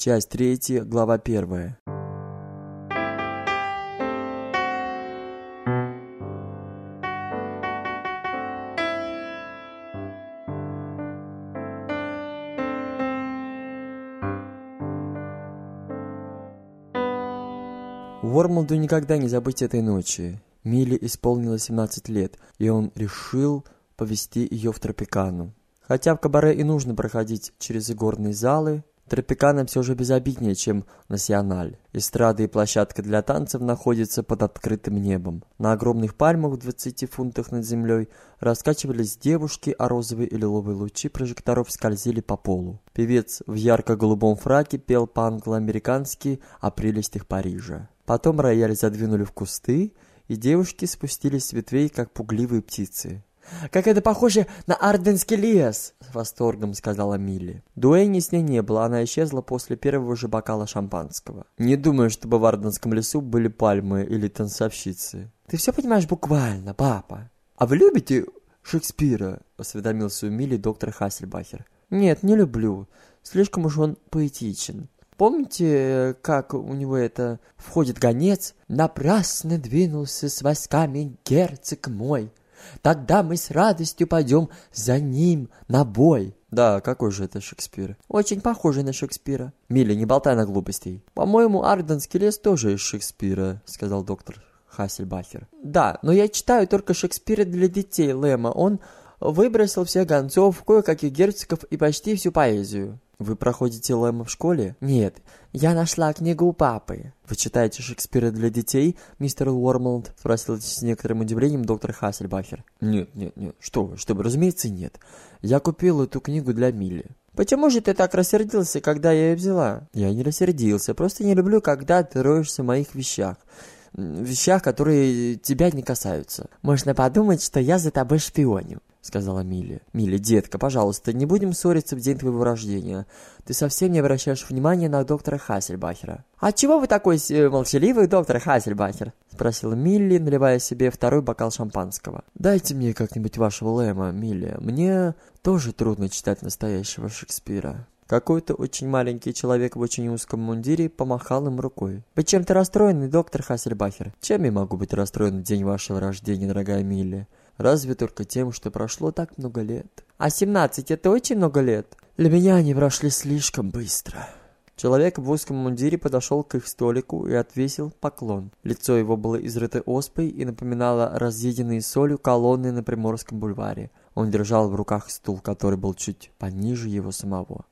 Часть третья, глава первая. Уормлду никогда не забыть этой ночи. Миле исполнилось 17 лет, и он решил повести ее в Тропикану. Хотя в кабаре и нужно проходить через игорные залы, Тропикана все же безобиднее, чем Националь. Эстрада и площадка для танцев находятся под открытым небом. На огромных пальмах в 20 фунтах над землей раскачивались девушки, а розовые и лиловые лучи прожекторов скользили по полу. Певец в ярко-голубом фраке пел по-англо-американски о прелестях Парижа. Потом рояль задвинули в кусты, и девушки спустились с ветвей, как пугливые птицы. «Как это похоже на Арденский лес!» — с восторгом сказала Милли. Дуэйни с ней не было, она исчезла после первого же бокала шампанского. Не думаю, чтобы в Арденском лесу были пальмы или танцовщицы. «Ты все понимаешь буквально, папа!» «А вы любите Шекспира?» — осведомился у Милли доктор Хассельбахер. «Нет, не люблю. Слишком уж он поэтичен. Помните, как у него это входит гонец? Напрасно двинулся с войсками герцог мой. Тогда мы с радостью пойдем за ним на бой. Да, какой же это Шекспир? Очень похожий на Шекспира. Милли, не болтай на глупостей. По-моему, Арденский лес тоже из Шекспира, сказал доктор Хассельбахер. Да, но я читаю только Шекспира для детей, Лэма. Он выбросил всех гонцов, кое-каких герцогов и почти всю поэзию. Вы проходите Лэма в школе? Нет, я нашла книгу у папы. Вы читаете Шекспира для детей, мистер Уормлд? Спросил с некоторым удивлением доктор Хассельбахер. Нет, нет, нет, что вы, что вы, разумеется, нет. Я купил эту книгу для Милли. Почему же ты так рассердился, когда я ее взяла? Я не рассердился, просто не люблю, когда ты роешься в моих вещах вещах, которые тебя не касаются. Можно подумать, что я за тобой шпионю сказала Милли. «Милли, детка, пожалуйста, не будем ссориться в день твоего рождения. Ты совсем не обращаешь внимания на доктора Хассельбахера». «А чего вы такой э, молчаливый, доктор Хассельбахер?» спросила Милли, наливая себе второй бокал шампанского. «Дайте мне как-нибудь вашего Лэма, Милли. Мне тоже трудно читать настоящего Шекспира». Какой-то очень маленький человек в очень узком мундире помахал им рукой. «Вы чем-то расстроены, доктор Хассельбахер?» «Чем я могу быть расстроен в день вашего рождения, дорогая Милли?» Разве только тем, что прошло так много лет. А 17 — это очень много лет. Для меня они прошли слишком быстро. Человек в узком мундире подошел к их столику и отвесил поклон. Лицо его было изрыто оспой и напоминало разъеденные солью колонны на Приморском бульваре. Он держал в руках стул, который был чуть пониже его самого.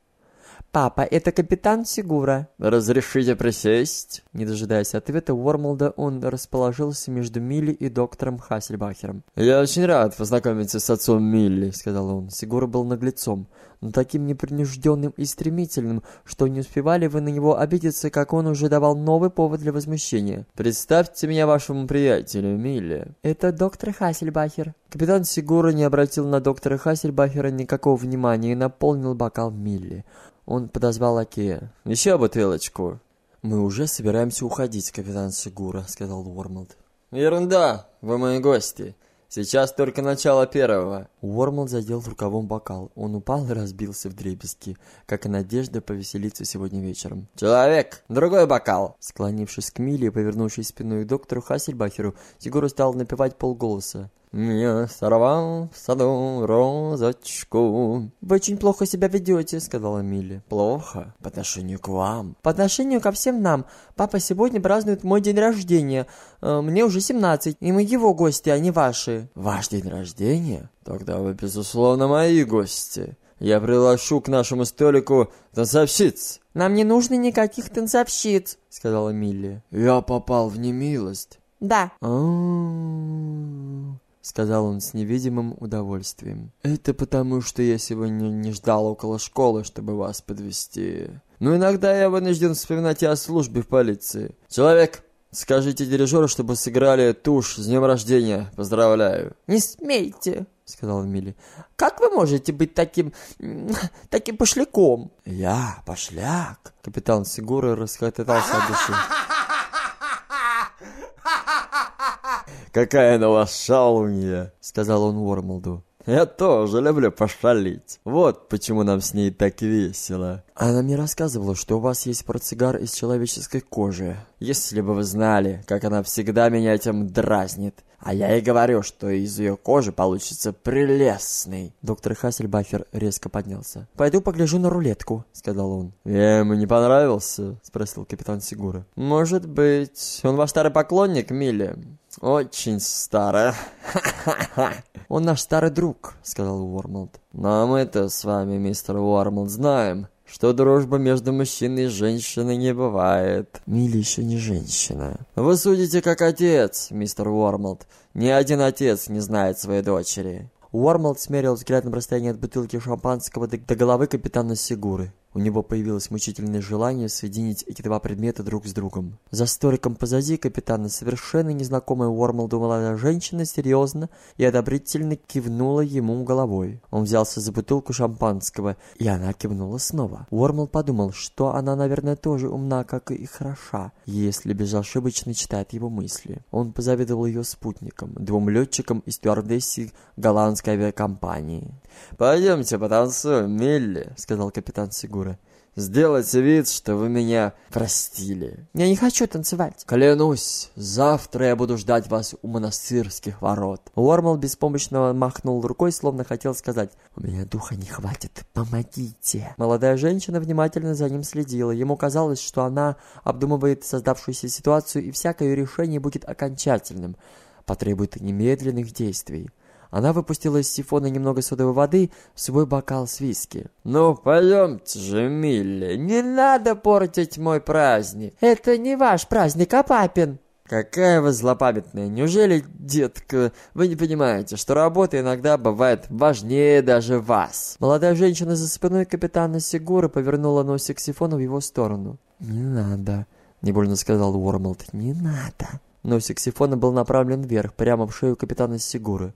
«Папа, это капитан Сигура». «Разрешите присесть?» Не дожидаясь ответа Уормолда, он расположился между Милли и доктором Хассельбахером. «Я очень рад познакомиться с отцом Милли», — сказал он. Сигура был наглецом, но таким непринужденным и стремительным, что не успевали вы на него обидеться, как он уже давал новый повод для возмущения. «Представьте меня вашему приятелю, Милли». «Это доктор Хассельбахер». Капитан Сигура не обратил на доктора Хассельбахера никакого внимания и наполнил бокал Милли. Он подозвал лакея. «Еще бутылочку!» «Мы уже собираемся уходить, капитан Сигура», — сказал Уормлд. «Ерунда! Вы мои гости. Сейчас только начало первого». Уормлд задел рукавом бокал. Он упал и разбился в дребезги, как и надежда повеселиться сегодня вечером. «Человек! Другой бокал!» Склонившись к Миле и повернувшись спиной к доктору Хассельбахеру, Сигура стал напевать полголоса. «Я сорвал в саду розочку». «Вы очень плохо себя ведете», — сказала Милли. «Плохо? По отношению к вам?» «По отношению ко всем нам. Папа сегодня празднует мой день рождения. Э, мне уже 17, и мы его гости, а не ваши». «Ваш день рождения? Тогда вы, безусловно, мои гости. Я приглашу к нашему столику танцовщиц». «Нам не нужно никаких танцовщиц», — сказала Милли. «Я попал в немилость». «Да». «А-а-а» сказал он с невидимым удовольствием. «Это потому, что я сегодня не ждал около школы, чтобы вас подвести. Но иногда я вынужден вспоминать и о службе в полиции. Человек, скажите дирижеру, чтобы сыграли тушь с днем рождения. Поздравляю». «Не смейте», — сказал Милли. «Как вы можете быть таким... таким пошляком?» «Я пошляк?» Капитан Сигура расхототался от души. «Какая она у вас шалунья!» — сказал он Уормолду. Я тоже люблю пошалить. Вот почему нам с ней так весело. Она мне рассказывала, что у вас есть портсигар из человеческой кожи. Если бы вы знали, как она всегда меня этим дразнит. А я и говорю, что из ее кожи получится прелестный. Доктор Хассельбахер резко поднялся. «Пойду погляжу на рулетку», — сказал он. «Я ему не понравился?» — спросил капитан Сигура. «Может быть. Он ваш старый поклонник, Милли?» «Очень старый. «Он наш старый друг», — сказал Уормлд. «Но мы-то с вами, мистер Уормлд, знаем, что дружба между мужчиной и женщиной не бывает. Милли еще не женщина. Вы судите как отец, мистер Уормлд. Ни один отец не знает своей дочери. Уормлд смерил взглядом расстояние от бутылки шампанского до головы капитана Сигуры. У него появилось мучительное желание соединить эти два предмета друг с другом. За столиком позади капитана совершенно незнакомая Уормолду молодая женщина серьезно и одобрительно кивнула ему головой. Он взялся за бутылку шампанского, и она кивнула снова. Уормол подумал, что она, наверное, тоже умна, как и хороша, если безошибочно читает его мысли. Он позавидовал ее спутникам, двум летчикам из стюардессы голландской авиакомпании. «Пойдемте потанцуем, Милли», — сказал капитан Сигура. «Сделайте вид, что вы меня простили». «Я не хочу танцевать». «Клянусь, завтра я буду ждать вас у монастырских ворот». Уормол беспомощно махнул рукой, словно хотел сказать «У меня духа не хватит, помогите». Молодая женщина внимательно за ним следила. Ему казалось, что она обдумывает создавшуюся ситуацию, и всякое решение будет окончательным, потребует немедленных действий. Она выпустила из сифона немного содовой воды в свой бокал с виски. «Ну, пойдемте же, Милли, не надо портить мой праздник!» «Это не ваш праздник, а папин!» «Какая вы злопамятная! Неужели, детка, вы не понимаете, что работа иногда бывает важнее даже вас?» Молодая женщина за спиной капитана Сигура повернула носик сифона в его сторону. «Не надо», — невольно сказал Уормолд, — «не надо». Носик сифона был направлен вверх, прямо в шею капитана Сигуры.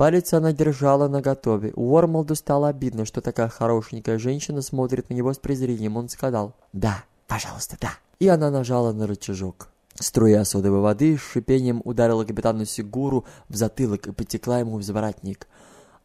Палец она держала наготове. Уормолду стало обидно, что такая хорошенькая женщина смотрит на него с презрением. Он сказал «Да, пожалуйста, да». И она нажала на рычажок. Струя содовой воды с шипением ударила капитану Сигуру в затылок и потекла ему в заворотник.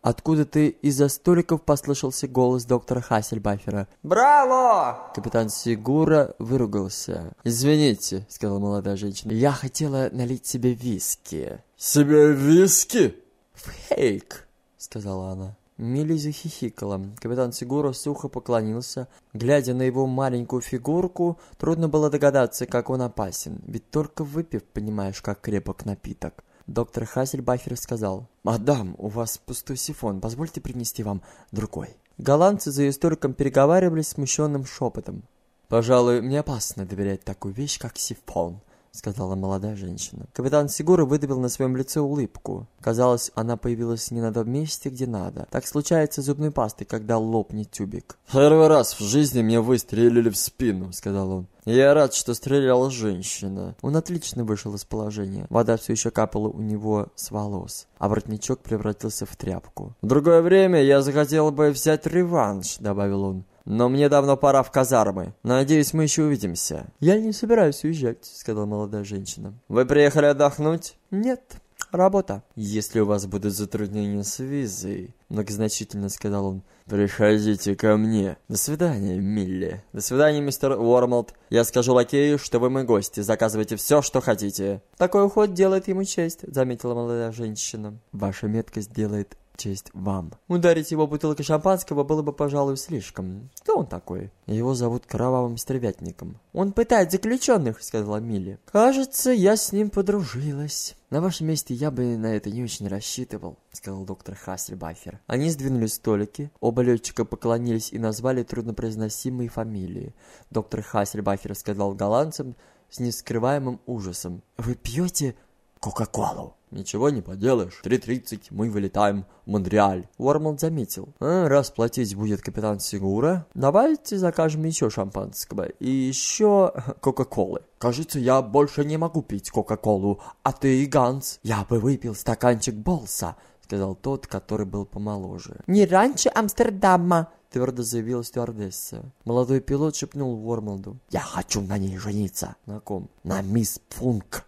Откуда-то из-за столиков послышался голос доктора Хассельбафера. «Браво!» Капитан Сигура выругался. «Извините», — сказала молодая женщина. «Я хотела налить себе виски». «Себе виски?» «Фейк!» — сказала она. Милли захихикала. Капитан Сигура сухо поклонился. Глядя на его маленькую фигурку, трудно было догадаться, как он опасен. Ведь только выпив, понимаешь, как крепок напиток. Доктор Хассельбахер сказал, «Мадам, у вас пустой сифон, позвольте принести вам другой». Голландцы за историком переговаривались смущенным шепотом. «Пожалуй, мне опасно доверять такую вещь, как сифон», сказала молодая женщина. Капитан Сигура выдавил на своем лице улыбку. Казалось, она появилась не на том месте, где надо. Так случается с зубной пастой, когда лопнет тюбик. «Первый раз в жизни мне выстрелили в спину», — сказал он. «Я рад, что стреляла женщина». Он отлично вышел из положения. Вода все еще капала у него с волос, а воротничок превратился в тряпку. «В другое время я захотел бы взять реванш», — добавил он. Но мне давно пора в казармы. Надеюсь, мы еще увидимся. Я не собираюсь уезжать, сказала молодая женщина. Вы приехали отдохнуть? Нет, работа. Если у вас будут затруднения с визой, многозначительно сказал он, приходите ко мне. До свидания, Милли. До свидания, мистер Уормолд. Я скажу лакею, что вы мой гость, и заказывайте все, что хотите. Такой уход делает ему честь, заметила молодая женщина. Ваша меткость делает честь вам. Ударить его бутылкой шампанского было бы, пожалуй, слишком. Кто он такой? Его зовут Кровавым Стервятником. Он пытает заключенных, сказала Милли. Кажется, я с ним подружилась. На вашем месте я бы на это не очень рассчитывал, сказал доктор Хассельбафер. Они сдвинули столики, оба летчика поклонились и назвали труднопроизносимые фамилии. Доктор Хассельбафер сказал голландцам с нескрываемым ужасом. «Вы пьете Кока-Колу?» «Ничего не поделаешь. 3.30 мы вылетаем в Монреаль». Уормолд заметил. «А, раз платить будет капитан Сигура, давайте закажем еще шампанского и еще Кока-Колы». «Кажется, я больше не могу пить Кока-Колу, а ты, Ганс, я бы выпил стаканчик Болса», сказал тот, который был помоложе. «Не раньше Амстердама», твердо заявила стюардесса. Молодой пилот шепнул Уормолду. «Я хочу на ней жениться». «На ком?» «На мисс Функ».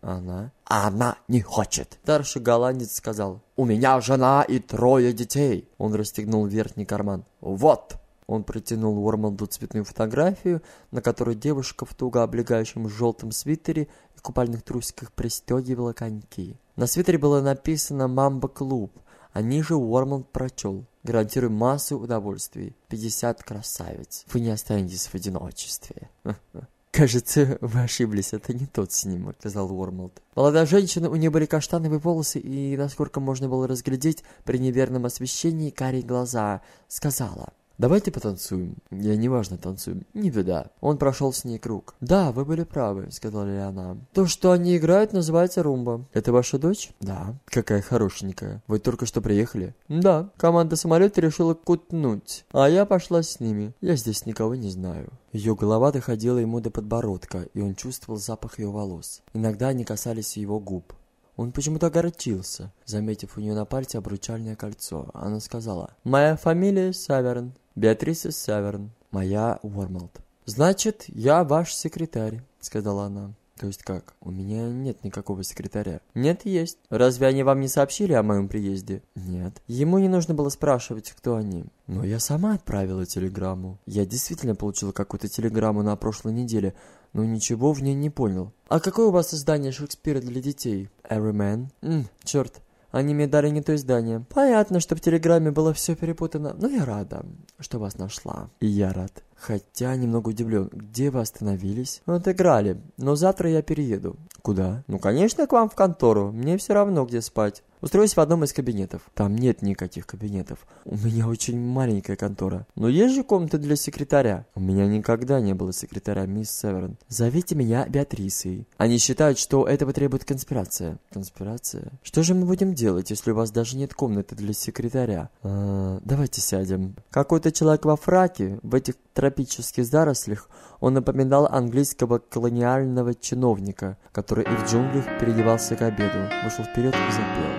Она? Она не хочет. Старший голландец сказал, «У меня жена и трое детей». Он расстегнул верхний карман. «Вот!» Он протянул Уормалду цветную фотографию, на которой девушка в туго облегающем желтом свитере и купальных трусиках пристегивала коньки. На свитере было написано «Мамба-клуб», а ниже Уормалд прочел «Гарантирую массу удовольствий. 50 красавиц. Вы не останетесь в одиночестве». «Кажется, вы ошиблись, это не тот снимок», — сказал Уормолд. Молодая женщина, у нее были каштановые волосы и, насколько можно было разглядеть при неверном освещении, карие глаза, сказала... «Давайте потанцуем. Я неважно танцую. Не беда». Он прошел с ней круг. «Да, вы были правы», — сказала она. «То, что они играют, называется румба. Это ваша дочь?» «Да». «Какая хорошенькая. Вы только что приехали?» «Да. Команда самолета решила кутнуть. А я пошла с ними. Я здесь никого не знаю». Ее голова доходила ему до подбородка, и он чувствовал запах ее волос. Иногда они касались его губ. Он почему-то огорчился, заметив у нее на пальце обручальное кольцо. Она сказала, «Моя фамилия Саверн, Беатриса Саверн, моя Уормалд». «Значит, я ваш секретарь», — сказала она. То есть как? У меня нет никакого секретаря. Нет, есть. Разве они вам не сообщили о моем приезде? Нет. Ему не нужно было спрашивать, кто они. Но я сама отправила телеграмму. Я действительно получила какую-то телеграмму на прошлой неделе, но ничего в ней не понял. А какое у вас издание Шекспира для детей? Everyman? Ммм, черт. Они мне дали не то издание. Понятно, что в телеграмме было все перепутано, но я рада, что вас нашла. И я рад. Хотя немного удивлен, где вы остановились? Отыграли, но завтра я перееду. Куда? Ну, конечно, к вам в контору. Мне все равно, где спать. Устроюсь в одном из кабинетов. Там нет никаких кабинетов. У меня очень маленькая контора. Но есть же комната для секретаря. У меня никогда не было секретаря, мисс Северн. Зовите меня Беатрисой. Они считают, что этого требует конспирация. Конспирация? Что же мы будем делать, если у вас даже нет комнаты для секретаря? А, давайте сядем. Какой-то человек во фраке, в этих тропических зарослях, он напоминал английского колониального чиновника, который и в джунглях переодевался к обеду, вышел вперед и запел.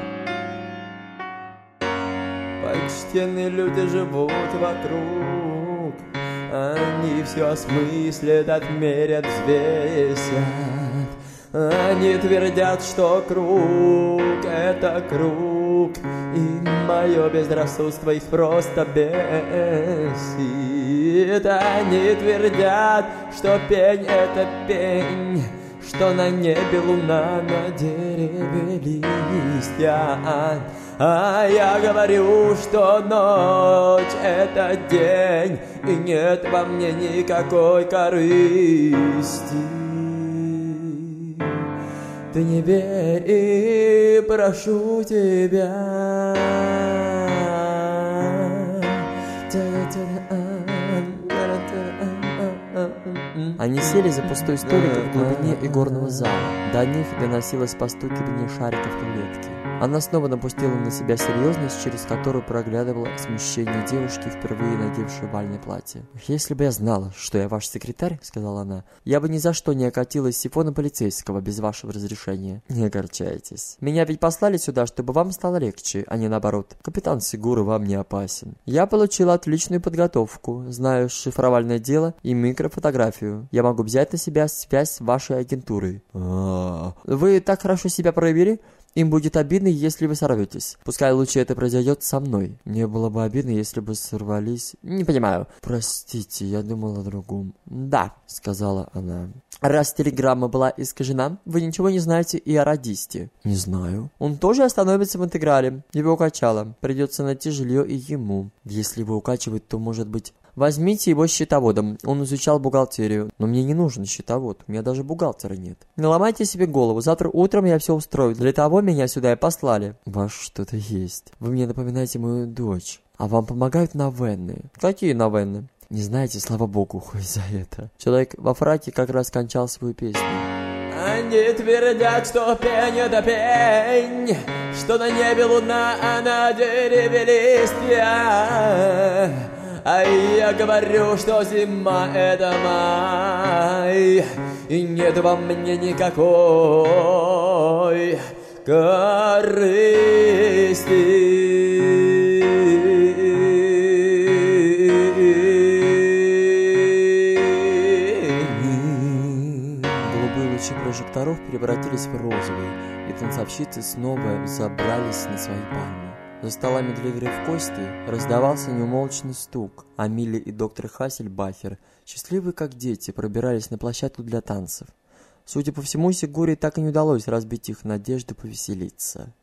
Почтенные люди живут вокруг, Они все осмыслят, отмерят, взвесят. Они твердят, что круг — это круг, И мое безрассудство их просто бесит. Они твердят, что пень — это пень, Что на небе луна, на дереве листья. А я говорю, что ночь — это день, И нет во мне никакой корысти. Ты не верь и прошу тебя. Они сели за пустой столик в глубине игорного зала. До них доносилось постукивание шариков рулетки. Она снова напустила на себя серьезность, через которую проглядывало смущение девушки, впервые надевшей бальное платье. «Если бы я знала, что я ваш секретарь, — сказала она, — я бы ни за что не окатилась сифона полицейского без вашего разрешения. Не огорчайтесь. Меня ведь послали сюда, чтобы вам стало легче, а не наоборот. Капитан Сигура вам не опасен. Я получила отличную подготовку, знаю шифровальное дело и микрофотографию. Я могу взять на себя связь с вашей агентурой. Вы так хорошо себя проявили, им будет обидно, если вы сорветесь. Пускай лучше это произойдет со мной. Мне было бы обидно, если бы сорвались... Не понимаю. Простите, я думала о другом. Да, сказала она. Раз телеграмма была искажена, вы ничего не знаете и о радисте. Не знаю. Он тоже остановится в интеграле. Его укачало. Придется найти жилье и ему. Если его укачивает, то может быть... Возьмите его счетоводом. Он изучал бухгалтерию. Но мне не нужен счетовод. У меня даже бухгалтера нет. Не ломайте себе голову. Завтра утром я все устрою. Для того меня сюда и послали. Ваш что-то есть. Вы мне напоминаете мою дочь. А вам помогают новенны. Какие новенны? Не знаете, слава богу, хоть за это. Человек во фраке как раз кончал свою песню. Они твердят, что пень это пень, Что на небе луна, а на дереве листья. А я говорю, что зима это май, И нет во мне никакой корысти. Лучи прожекторов превратились в розовые, и танцовщицы снова забрались на свои пальмы. За столами для игры в кости раздавался неумолчный стук, а Милли и доктор Хассельбахер, счастливые как дети, пробирались на площадку для танцев. Судя по всему, Сигуре так и не удалось разбить их надежды повеселиться.